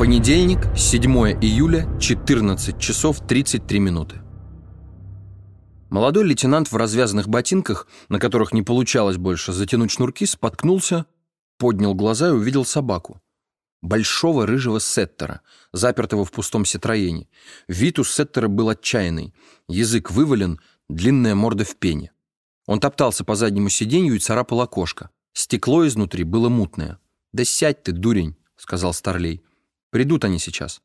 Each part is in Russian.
Понедельник, 7 июля, 14 часов 33 минуты. Молодой лейтенант в развязанных ботинках, на которых не получалось больше затянуть шнурки, споткнулся, поднял глаза и увидел собаку. Большого рыжего сеттера, запертого в пустом ситроене. Вид у сеттера был отчаянный. Язык вывален, длинная морда в пене. Он топтался по заднему сиденью и царапал окошко. Стекло изнутри было мутное. «Да сядь ты, дурень», — сказал Старлей. Придут они сейчас».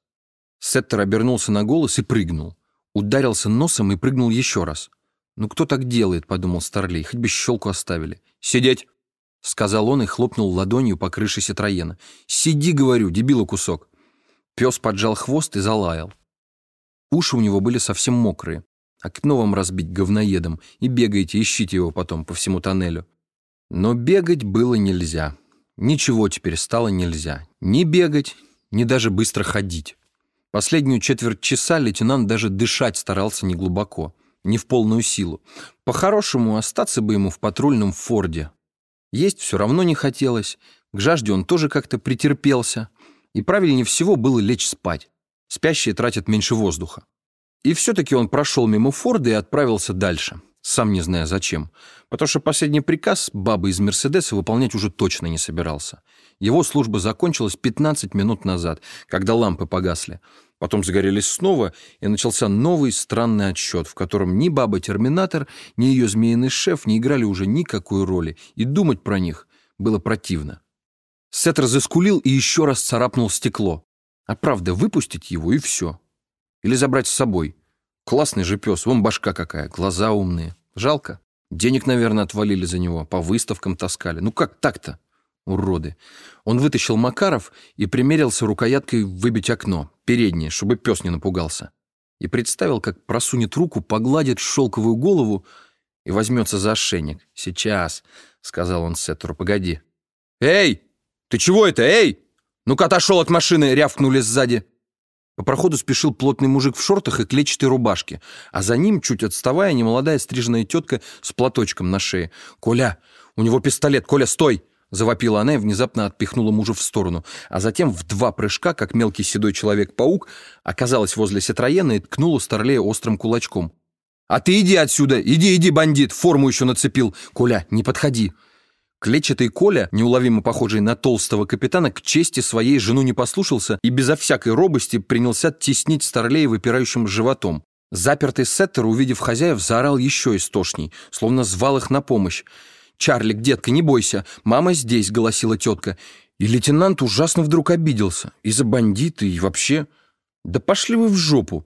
Сеттер обернулся на голос и прыгнул. Ударился носом и прыгнул еще раз. «Ну кто так делает?» — подумал Старлей. «Хоть бы щелку оставили». «Сидеть!» — сказал он и хлопнул ладонью по крыше Ситроена. «Сиди, говорю, дебила кусок!» Пес поджал хвост и залаял. Уши у него были совсем мокрые. Окно вам разбить говноедом, и бегаете, ищите его потом по всему тоннелю. Но бегать было нельзя. Ничего теперь стало нельзя. Ни бегать, ни даже быстро ходить. Последнюю четверть часа лейтенант даже дышать старался не глубоко, не в полную силу. По-хорошему, остаться бы ему в патрульном форде. Есть все равно не хотелось, к жажде он тоже как-то претерпелся, и правильнее всего было лечь спать. Спящие тратят меньше воздуха. И все-таки он прошел мимо Форда и отправился дальше сам не зная зачем. Потому что последний приказ бабы из «Мерседеса» выполнять уже точно не собирался. Его служба закончилась 15 минут назад, когда лампы погасли. Потом загорелись снова, и начался новый странный отсчет, в котором ни баба-терминатор, ни ее змеиный шеф не играли уже никакой роли, и думать про них было противно. Сеттер заскулил и еще раз царапнул стекло. А правда, выпустить его и все. Или забрать с собой – Классный же пес, вон башка какая, глаза умные. Жалко. Денег, наверное, отвалили за него, по выставкам таскали. Ну как так-то? Уроды. Он вытащил Макаров и примерился рукояткой выбить окно, переднее, чтобы пес не напугался. И представил, как просунет руку, погладит шелковую голову и возьмется за ошейник. «Сейчас», — сказал он Сеттеру, — «погоди». «Эй! Ты чего это, эй?» «Ну-ка отошел от машины!» — рявкнули сзади. По проходу спешил плотный мужик в шортах и клетчатой рубашке, а за ним, чуть отставая, немолодая стриженная тетка с платочком на шее. «Коля! У него пистолет! Коля, стой!» Завопила она и внезапно отпихнула мужа в сторону, а затем в два прыжка, как мелкий седой человек-паук, оказалась возле Ситроена и ткнула Старлея острым кулачком. «А ты иди отсюда! Иди, иди, бандит! Форму еще нацепил! Коля, не подходи!» Клетчатый Коля, неуловимо похожий на толстого капитана, к чести своей жену не послушался и безо всякой робости принялся теснить Старлея выпирающим животом. Запертый Сеттер, увидев хозяев, заорал еще истошней, словно звал их на помощь. «Чарлик, детка, не бойся, мама здесь», — голосила тетка. И лейтенант ужасно вдруг обиделся. из за бандиты, и вообще... «Да пошли вы в жопу!»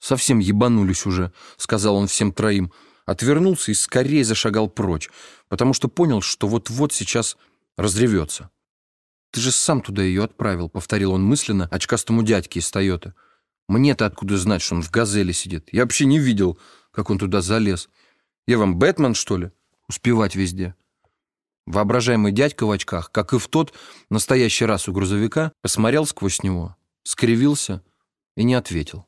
«Совсем ебанулись уже», — сказал он всем троим отвернулся и скорее зашагал прочь, потому что понял, что вот-вот сейчас разревется. «Ты же сам туда ее отправил», — повторил он мысленно очкастому дядьке из Тойоты. «Мне-то откуда знать, что он в «Газели» сидит? Я вообще не видел, как он туда залез. Я вам Бэтмен, что ли? Успевать везде». Воображаемый дядька в очках, как и в тот настоящий раз у грузовика, посмотрел сквозь него, скривился и не ответил.